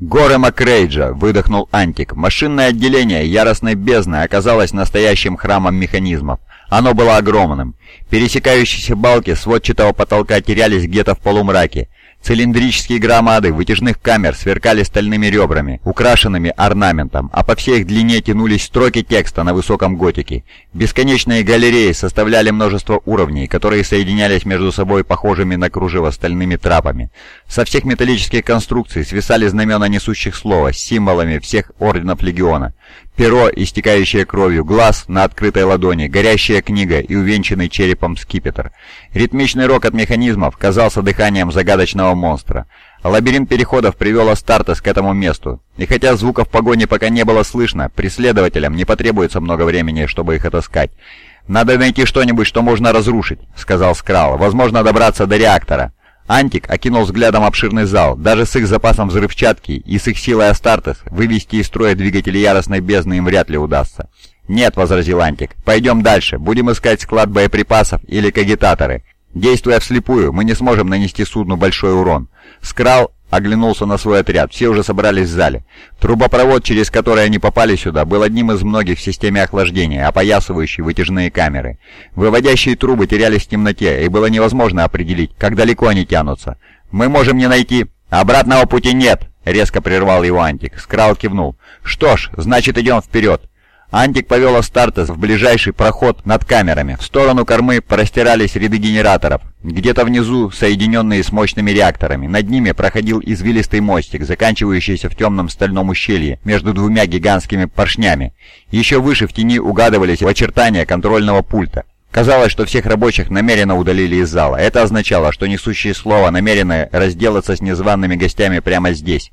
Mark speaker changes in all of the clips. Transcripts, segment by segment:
Speaker 1: «Горы Макрейджа!» — выдохнул Антик. Машинное отделение яростной бездны оказалось настоящим храмом механизмов. Оно было огромным. Пересекающиеся балки сводчатого потолка терялись где-то в полумраке. Цилиндрические громады вытяжных камер сверкали стальными ребрами, украшенными орнаментом, а по всей их длине тянулись строки текста на высоком готике. Бесконечные галереи составляли множество уровней, которые соединялись между собой похожими на кружево стальными трапами. Со всех металлических конструкций свисали знамена несущих слова с символами всех орденов Легиона. Перо, истекающее кровью, глаз на открытой ладони, горящая книга и увенчанный черепом скипетр. Ритмичный рок от механизмов казался дыханием загадочного монстра. Лабиринт переходов привел Астартес к этому месту, и хотя звуков погони пока не было слышно, преследователям не потребуется много времени, чтобы их отыскать. «Надо найти что-нибудь, что можно разрушить», — сказал Скрал. «Возможно, добраться до реактора». Антик окинул взглядом обширный зал. Даже с их запасом взрывчатки и с их силой Астартес вывести из строя двигатели яростной бездны им вряд ли удастся. «Нет», — возразил Антик, — «пойдем дальше. Будем искать склад боеприпасов или кагитаторы. Действуя вслепую, мы не сможем нанести судну большой урон». Скрал оглянулся на свой отряд. Все уже собрались в зале. Трубопровод, через который они попали сюда, был одним из многих в системе охлаждения, опоясывающий вытяжные камеры. Выводящие трубы терялись в темноте, и было невозможно определить, как далеко они тянутся. «Мы можем не найти...» «Обратного пути нет!» — резко прервал его Антик. Скрал кивнул. «Что ж, значит идем вперед!» Антик повел Астартес в ближайший проход над камерами. В сторону кормы простирались ряды генераторов, где-то внизу соединенные с мощными реакторами. Над ними проходил извилистый мостик, заканчивающийся в темном стальном ущелье между двумя гигантскими поршнями. Еще выше в тени угадывались очертания контрольного пульта. Казалось, что всех рабочих намеренно удалили из зала. Это означало, что несущие слово намерены разделаться с незваными гостями прямо здесь.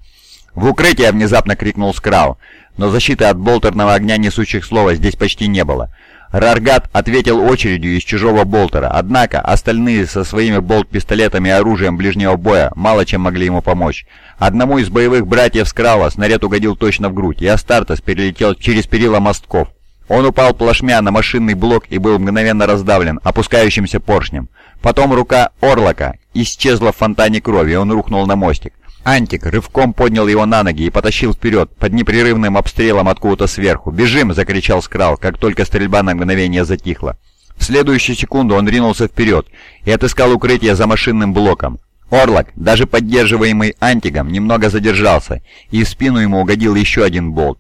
Speaker 1: «В укрытие!» — внезапно крикнул Скрау но защиты от болтерного огня несущих слова здесь почти не было. Раргат ответил очередью из чужого болтера, однако остальные со своими болт-пистолетами и оружием ближнего боя мало чем могли ему помочь. Одному из боевых братьев Скрала снаряд угодил точно в грудь, и Астартес перелетел через перила мостков. Он упал плашмя на машинный блок и был мгновенно раздавлен опускающимся поршнем. Потом рука Орлока исчезла в фонтане крови, и он рухнул на мостик. Антик рывком поднял его на ноги и потащил вперед, под непрерывным обстрелом откуда-то сверху. «Бежим!» — закричал Скрал, как только стрельба на мгновение затихла. В следующую секунду он ринулся вперед и отыскал укрытие за машинным блоком. Орлок, даже поддерживаемый Антигом, немного задержался, и в спину ему угодил еще один болт.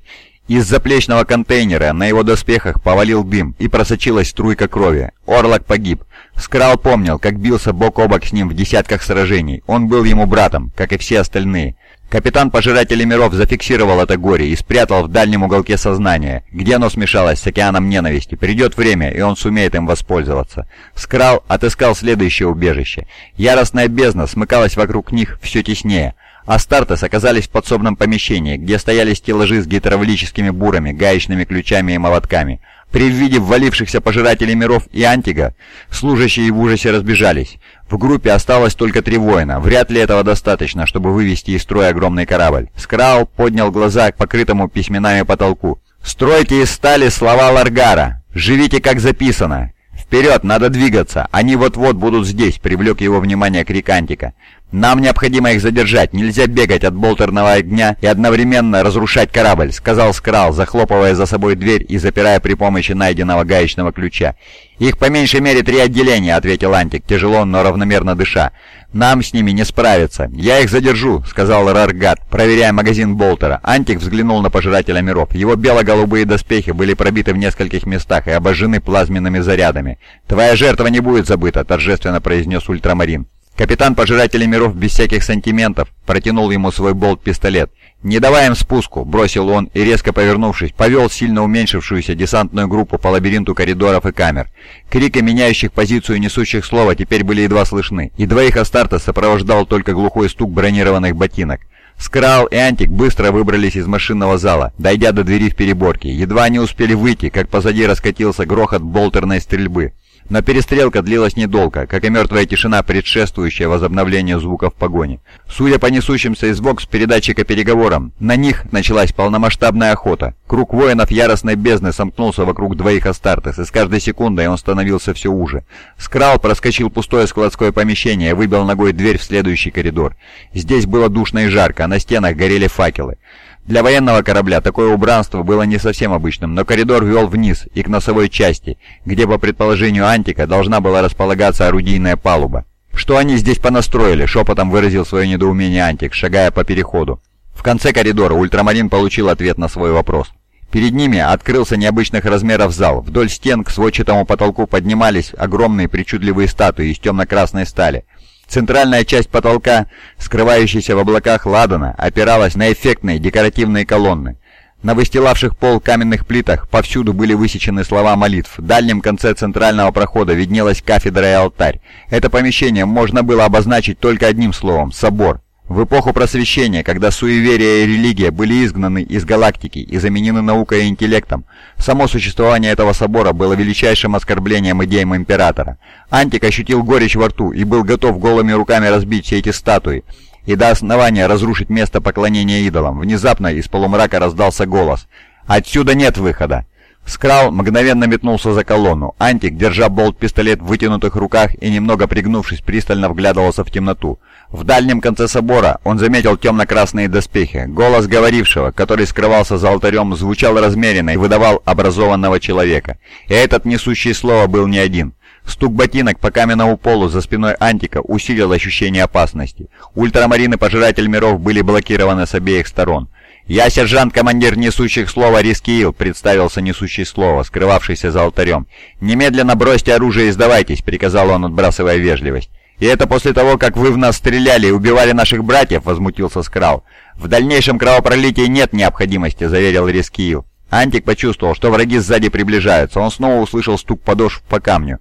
Speaker 1: Из заплечного контейнера на его доспехах повалил дым и просочилась струйка крови. Орлок погиб. Скрал помнил, как бился бок о бок с ним в десятках сражений. Он был ему братом, как и все остальные. Капитан Пожирателей Миров зафиксировал это горе и спрятал в дальнем уголке сознания, где оно смешалось с океаном ненависти. Придет время, и он сумеет им воспользоваться. Скрал отыскал следующее убежище. Яростная бездна смыкалась вокруг них все теснее. Астартес оказались в подсобном помещении, где стояли стеллажи с гидравлическими бурами, гаечными ключами и молотками. При виде ввалившихся пожирателей миров и Антига, служащие в ужасе разбежались. В группе осталось только три воина. Вряд ли этого достаточно, чтобы вывести из строя огромный корабль. Скраул поднял глаза к покрытому письменами потолку. «Стройте из стали слова Ларгара! Живите, как записано! Вперед, надо двигаться! Они вот-вот будут здесь!» — привлек его внимание крик Антика. «Нам необходимо их задержать, нельзя бегать от болтерного огня и одновременно разрушать корабль», — сказал Скрал, захлопывая за собой дверь и запирая при помощи найденного гаечного ключа. «Их по меньшей мере три отделения», — ответил Антик, тяжело, но равномерно дыша. «Нам с ними не справиться. Я их задержу», — сказал Раргат, проверяя магазин болтера. Антик взглянул на Пожирателя миров. Его бело-голубые доспехи были пробиты в нескольких местах и обожжены плазменными зарядами. «Твоя жертва не будет забыта», — торжественно произнес Ультрамарин. Капитан Пожирателей Миров без всяких сантиментов протянул ему свой болт-пистолет. «Не давай им спуску!» – бросил он и, резко повернувшись, повел сильно уменьшившуюся десантную группу по лабиринту коридоров и камер. Крики меняющих позицию несущих слова теперь были едва слышны, и двоих Астарта сопровождал только глухой стук бронированных ботинок. Скрал и Антик быстро выбрались из машинного зала, дойдя до двери в переборке. Едва они успели выйти, как позади раскатился грохот болтерной стрельбы. Но перестрелка длилась недолго, как и мертвая тишина, предшествующая возобновлению звуков погони. Судя по несущимся из бокс передатчика переговорам, на них началась полномасштабная охота. Круг воинов яростной бездны сомкнулся вокруг двоих Астартес, и с каждой секундой он становился все уже. Скрал проскочил пустое складское помещение и выбил ногой дверь в следующий коридор. Здесь было душно и жарко, а на стенах горели факелы. Для военного корабля такое убранство было не совсем обычным, но коридор вел вниз и к носовой части, где, по предположению Антика, должна была располагаться орудийная палуба. «Что они здесь понастроили?» — шепотом выразил свое недоумение Антик, шагая по переходу. В конце коридора Ультрамарин получил ответ на свой вопрос. Перед ними открылся необычных размеров зал. Вдоль стен к сводчатому потолку поднимались огромные причудливые статуи из темно-красной стали. Центральная часть потолка, скрывающаяся в облаках ладана, опиралась на эффектные декоративные колонны. На выстилавших пол каменных плитах повсюду были высечены слова молитв. В дальнем конце центрального прохода виднелась кафедра и алтарь. Это помещение можно было обозначить только одним словом – собор. В эпоху просвещения, когда суеверие и религия были изгнаны из галактики и заменены наукой и интеллектом, само существование этого собора было величайшим оскорблением идеям Императора. Антик ощутил горечь во рту и был готов голыми руками разбить все эти статуи и до основания разрушить место поклонения идолам. Внезапно из полумрака раздался голос «Отсюда нет выхода!» Скрал мгновенно метнулся за колонну. Антик, держа болт-пистолет в вытянутых руках и немного пригнувшись, пристально вглядывался в темноту. В дальнем конце собора он заметил темно-красные доспехи. Голос говорившего, который скрывался за алтарем, звучал размеренно и выдавал образованного человека. И этот несущий слово был не один. Стук ботинок по каменному полу за спиной Антика усилил ощущение опасности. Ультрамарины Пожиратель Миров были блокированы с обеих сторон. «Я сержант-командир несущих слова Рискиил», — представился несущий слово, скрывавшийся за алтарем. «Немедленно бросьте оружие и сдавайтесь», — приказал он, отбрасывая вежливость. «И это после того, как вы в нас стреляли и убивали наших братьев?» — возмутился Скрал. «В дальнейшем кровопролитии нет необходимости», — заверил Рискиил. Антик почувствовал, что враги сзади приближаются. Он снова услышал стук подошв по камню.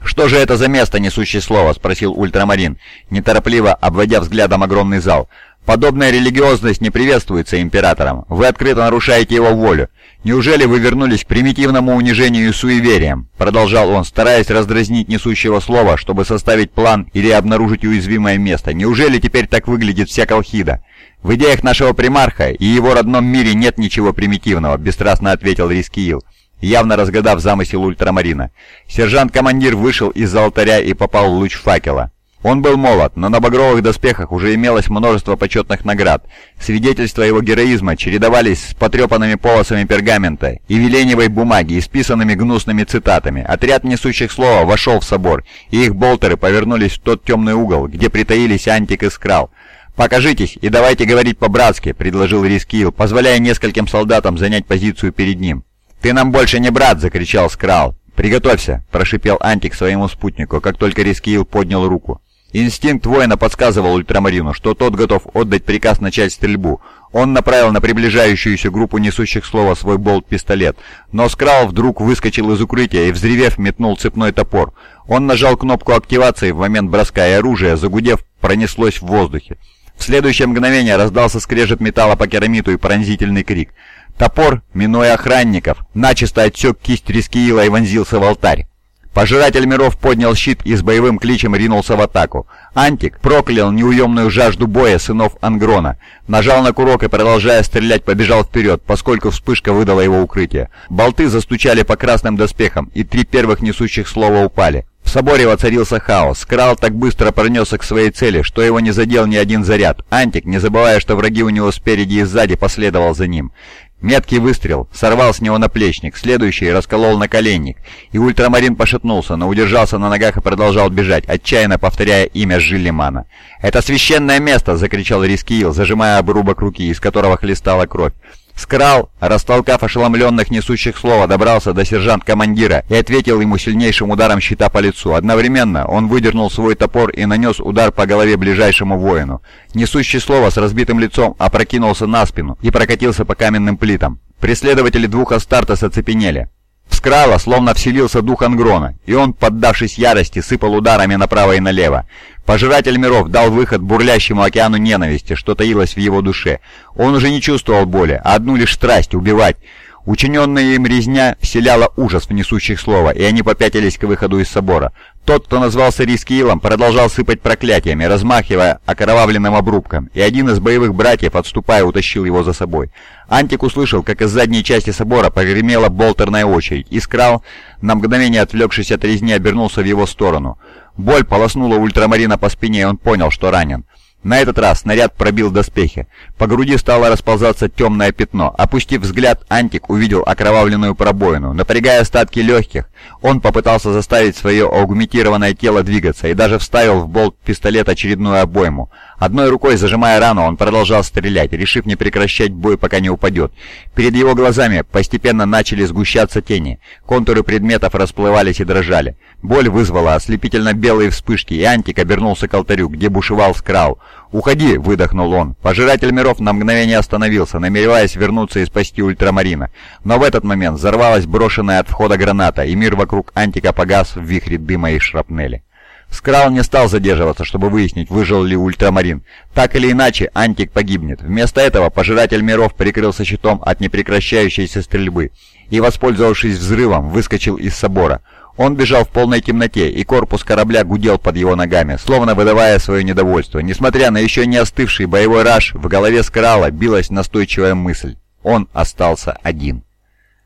Speaker 1: «Что же это за место, несущее слово?» — спросил Ультрамарин, неторопливо обводя взглядом огромный зал. «Подобная религиозность не приветствуется императором. Вы открыто нарушаете его волю. «Неужели вы вернулись к примитивному унижению и суевериям?» Продолжал он, стараясь раздразнить несущего слова, чтобы составить план или обнаружить уязвимое место. «Неужели теперь так выглядит вся Колхида?» «В идеях нашего примарха и его родном мире нет ничего примитивного», — бесстрастно ответил Рискиил, явно разгадав замысел ультрамарина. Сержант-командир вышел из-за алтаря и попал в луч факела. Он был молод, но на багровых доспехах уже имелось множество почетных наград. Свидетельства его героизма чередовались с потрепанными полосами пергамента и веленевой бумаги, исписанными гнусными цитатами. Отряд несущих слова вошел в собор, и их болтеры повернулись в тот темный угол, где притаились Антик и Скрал. «Покажитесь и давайте говорить по-братски», — предложил Рискил, позволяя нескольким солдатам занять позицию перед ним. «Ты нам больше не брат!» — закричал Скрал. «Приготовься!» – прошипел Антик своему спутнику, как только Рискиил поднял руку. Инстинкт воина подсказывал Ультрамарину, что тот готов отдать приказ начать стрельбу. Он направил на приближающуюся группу несущих слова свой болт-пистолет, но Скрал вдруг выскочил из укрытия и, взревев, метнул цепной топор. Он нажал кнопку активации в момент броска, и оружие, загудев, пронеслось в воздухе. В следующее мгновение раздался скрежет металла по керамиту и пронзительный крик. Топор, минуя охранников, начисто отсек кисть Рискиила и вонзился в алтарь. Пожиратель миров поднял щит и с боевым кличем ринулся в атаку. Антик проклял неуемную жажду боя сынов Ангрона. Нажал на курок и, продолжая стрелять, побежал вперед, поскольку вспышка выдала его укрытие. Болты застучали по красным доспехам, и три первых несущих слова упали. В соборе воцарился хаос. Крал так быстро пронесся к своей цели, что его не задел ни один заряд. Антик, не забывая, что враги у него спереди и сзади, последовал за ним. Меткий выстрел сорвал с него наплечник, следующий расколол наколенник, и ультрамарин пошатнулся, но удержался на ногах и продолжал бежать, отчаянно повторяя имя Жилимана. «Это священное место!» — закричал Рискиил, зажимая обрубок руки, из которого хлестала кровь. Скрал, растолкав ошеломленных несущих слова, добрался до сержант-командира и ответил ему сильнейшим ударом щита по лицу. Одновременно он выдернул свой топор и нанес удар по голове ближайшему воину. Несущий слово с разбитым лицом опрокинулся на спину и прокатился по каменным плитам. Преследователи двух Астартес оцепенели. В Скрала словно вселился дух Ангрона, и он, поддавшись ярости, сыпал ударами направо и налево. Пожиратель миров дал выход бурлящему океану ненависти, что таилось в его душе. Он уже не чувствовал боли, а одну лишь страсть — убивать. Учиненная им резня вселяла ужас в несущих слова, и они попятились к выходу из собора. Тот, кто назвался Рискиилом, продолжал сыпать проклятиями, размахивая окровавленным обрубком, и один из боевых братьев, отступая, утащил его за собой. Антик услышал, как из задней части собора погремела болтерная очередь, и Скрал, на мгновение отвлекшись от резни, обернулся в его сторону. Боль полоснула ультрамарина по спине, и он понял, что ранен. На этот раз снаряд пробил доспехи. По груди стало расползаться темное пятно. Опустив взгляд, Антик увидел окровавленную пробоину. Напрягая остатки легких, он попытался заставить свое аугментированное тело двигаться и даже вставил в болт пистолет очередную обойму. Одной рукой зажимая рану, он продолжал стрелять, решив не прекращать бой, пока не упадет. Перед его глазами постепенно начали сгущаться тени. Контуры предметов расплывались и дрожали. Боль вызвала ослепительно белые вспышки, и Антик обернулся к алтарю, где бушевал скрал. «Уходи!» — выдохнул он. Пожиратель миров на мгновение остановился, намереваясь вернуться и спасти ультрамарина. Но в этот момент взорвалась брошенная от входа граната, и мир вокруг Антика погас в вихре дыма и шрапнели. Скрал не стал задерживаться, чтобы выяснить, выжил ли ультрамарин. Так или иначе, Антик погибнет. Вместо этого Пожиратель миров прикрылся щитом от непрекращающейся стрельбы и, воспользовавшись взрывом, выскочил из собора. Он бежал в полной темноте, и корпус корабля гудел под его ногами, словно выдавая свое недовольство. Несмотря на еще не остывший боевой раж, в голове Скрала билась настойчивая мысль. Он остался один.